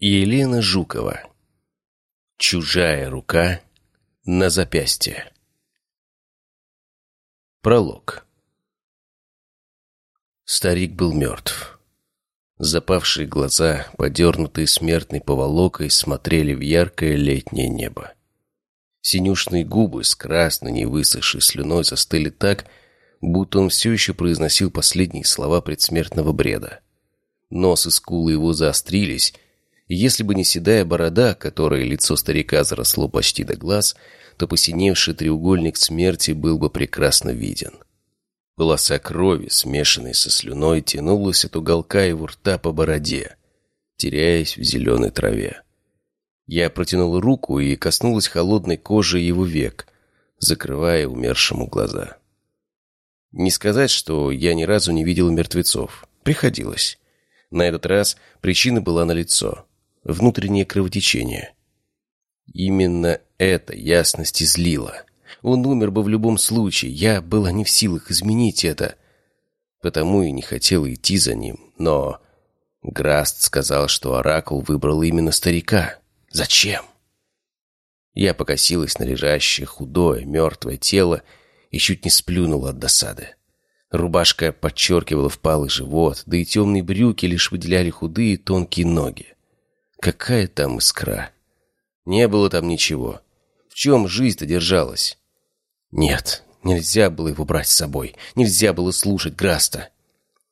Елена Жукова. Чужая рука на запястье. Пролог. Старик был мертв. Запавшие глаза, подернутые смертной поволокой, смотрели в яркое летнее небо. Синюшные губы с красной невысохшей слюной застыли так, будто он все еще произносил последние слова предсмертного бреда. Нос и скулы его заострились, если бы не седая борода, которой лицо старика заросло почти до глаз, то посиневший треугольник смерти был бы прекрасно виден. Полоса крови, смешанной со слюной, тянулась от уголка его рта по бороде, теряясь в зеленой траве. Я протянул руку и коснулась холодной кожи его век, закрывая умершему глаза. Не сказать, что я ни разу не видел мертвецов. Приходилось. На этот раз причина была налицо внутреннее кровотечение. Именно это ясность излила. Он умер бы в любом случае, я была не в силах изменить это. Потому и не хотела идти за ним. Но Граст сказал, что Оракул выбрал именно старика. Зачем? Я покосилась на лежащее худое, мертвое тело и чуть не сплюнула от досады. Рубашка подчеркивала впалый живот, да и темные брюки лишь выделяли худые тонкие ноги. Какая там искра? Не было там ничего. В чем жизнь-то держалась? Нет, нельзя было его брать с собой. Нельзя было слушать Граста.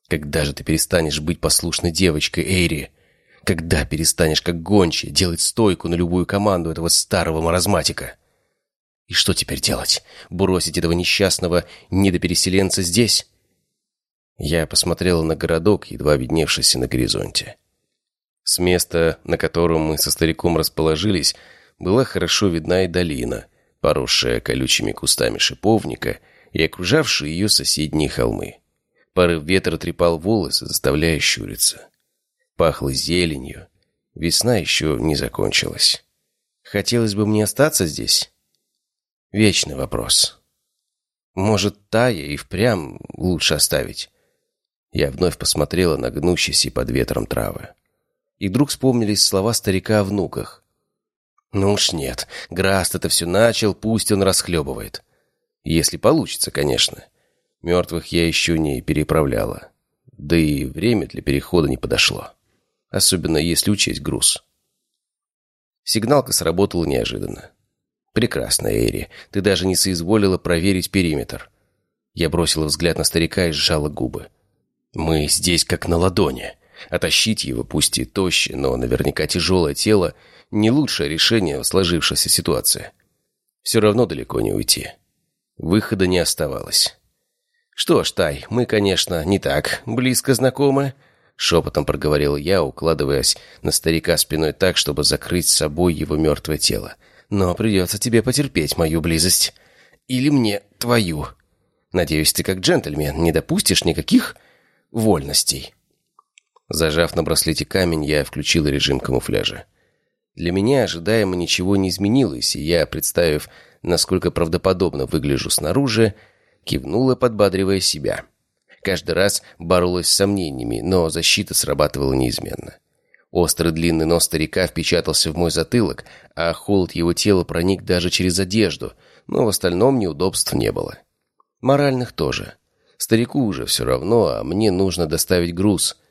Когда же ты перестанешь быть послушной девочкой, Эйри? Когда перестанешь, как гончая, делать стойку на любую команду этого старого маразматика? И что теперь делать? Бросить этого несчастного недопереселенца здесь? Я посмотрела на городок, едва видневшийся на горизонте. С места, на котором мы со стариком расположились, была хорошо видна и долина, поросшая колючими кустами шиповника и окружавшие ее соседние холмы. Порыв ветра трепал волосы, заставляя щуриться. Пахло зеленью. Весна еще не закончилась. Хотелось бы мне остаться здесь? Вечный вопрос. Может, Тая и впрямь лучше оставить? Я вновь посмотрела на гнущиеся под ветром травы. И вдруг вспомнились слова старика о внуках. «Ну уж нет, Граст это все начал, пусть он расхлебывает. Если получится, конечно. Мертвых я еще не переправляла. Да и время для перехода не подошло. Особенно если учесть груз». Сигналка сработала неожиданно. «Прекрасно, Эйри. Ты даже не соизволила проверить периметр». Я бросила взгляд на старика и сжала губы. «Мы здесь как на ладони. Отащить его, пусть и тоще, но наверняка тяжелое тело, не лучшее решение в сложившейся ситуации. Все равно далеко не уйти. Выхода не оставалось. «Что ж, Тай, мы, конечно, не так близко знакомы», — шепотом проговорил я, укладываясь на старика спиной так, чтобы закрыть с собой его мертвое тело. «Но придется тебе потерпеть мою близость. Или мне твою. Надеюсь, ты как джентльмен не допустишь никаких вольностей». Зажав на браслете камень, я включил режим камуфляжа. Для меня ожидаемо ничего не изменилось, и я, представив, насколько правдоподобно выгляжу снаружи, кивнула, подбадривая себя. Каждый раз боролась с сомнениями, но защита срабатывала неизменно. Острый длинный нос старика впечатался в мой затылок, а холод его тела проник даже через одежду, но в остальном неудобств не было. Моральных тоже. Старику уже все равно, а мне нужно доставить груз —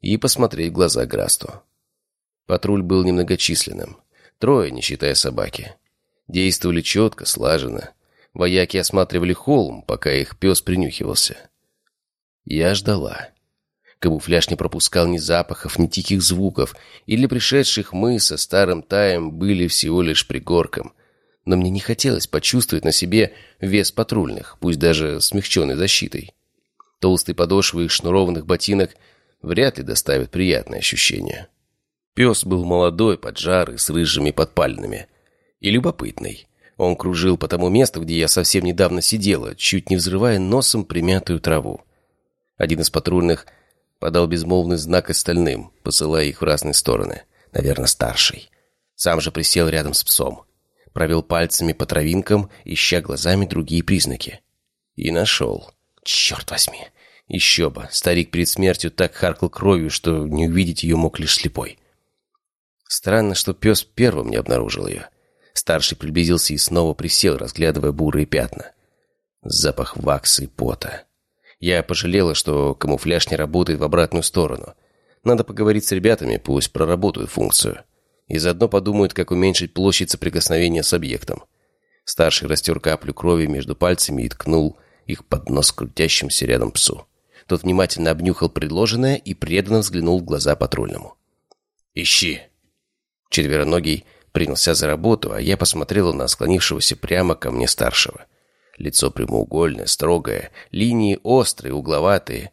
и посмотреть в глаза Грасту. Патруль был немногочисленным. Трое, не считая собаки. Действовали четко, слаженно. Вояки осматривали холм, пока их пес принюхивался. Я ждала. Камуфляж не пропускал ни запахов, ни тихих звуков, и для пришедших мы со старым Таем были всего лишь пригорком. Но мне не хотелось почувствовать на себе вес патрульных, пусть даже смягченной защитой. Толстые подошвы их шнурованных ботинок вряд ли доставит приятное ощущение. Пес был молодой, поджарый, с рыжими подпальными. И любопытный. Он кружил по тому месту, где я совсем недавно сидела, чуть не взрывая носом примятую траву. Один из патрульных подал безмолвный знак остальным, посылая их в разные стороны. Наверное, старший. Сам же присел рядом с псом. Провел пальцами по травинкам, ища глазами другие признаки. И нашел. Черт возьми! Еще бы, старик перед смертью так харкал кровью, что не увидеть ее мог лишь слепой. Странно, что пес первым не обнаружил ее. Старший приблизился и снова присел, разглядывая бурые пятна. Запах ваксы и пота. Я пожалела, что камуфляж не работает в обратную сторону. Надо поговорить с ребятами, пусть проработают функцию. И заодно подумают, как уменьшить площадь соприкосновения с объектом. Старший растер каплю крови между пальцами и ткнул их под нос крутящимся рядом псу. Тот внимательно обнюхал предложенное и преданно взглянул в глаза патрульному. «Ищи!» Четвероногий принялся за работу, а я посмотрела на склонившегося прямо ко мне старшего. Лицо прямоугольное, строгое, линии острые, угловатые.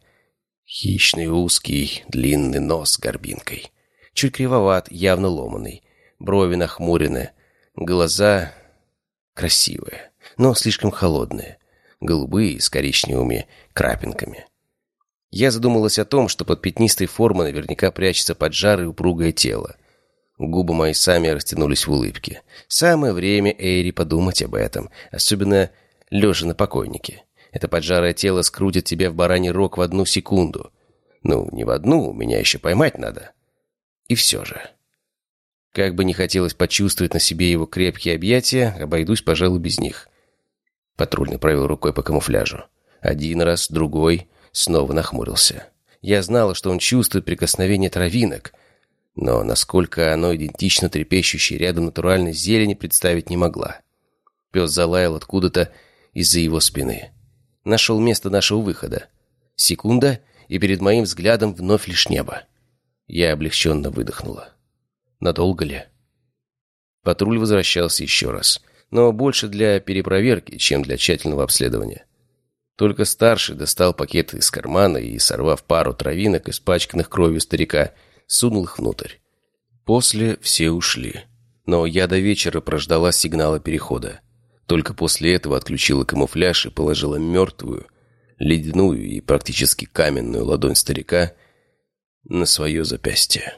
Хищный узкий, длинный нос с горбинкой. Чуть кривоват, явно ломанный. Брови нахмурены. Глаза красивые, но слишком холодные. Голубые с коричневыми крапинками. Я задумалась о том, что под пятнистой формой наверняка прячется поджарое упругое тело. Губы мои сами растянулись в улыбке. Самое время Эйри подумать об этом, особенно лежа на покойнике. Это поджарое тело скрутит тебя в бараний рог в одну секунду. Ну, не в одну, меня еще поймать надо. И все же. Как бы не хотелось почувствовать на себе его крепкие объятия, обойдусь, пожалуй, без них. Патрульный провел рукой по камуфляжу. Один раз, другой, снова нахмурился. Я знала, что он чувствует прикосновение травинок — но насколько оно идентично трепещущей рядом натуральной зелени, представить не могла. Пес залаял откуда-то из-за его спины. Нашел место нашего выхода. Секунда, и перед моим взглядом вновь лишь небо. Я облегченно выдохнула. Надолго ли? Патруль возвращался еще раз, но больше для перепроверки, чем для тщательного обследования. Только старший достал пакет из кармана и, сорвав пару травинок, испачканных кровью старика, сунул их внутрь. После все ушли. Но я до вечера прождала сигнала перехода. Только после этого отключила камуфляж и положила мертвую, ледяную и практически каменную ладонь старика на свое запястье.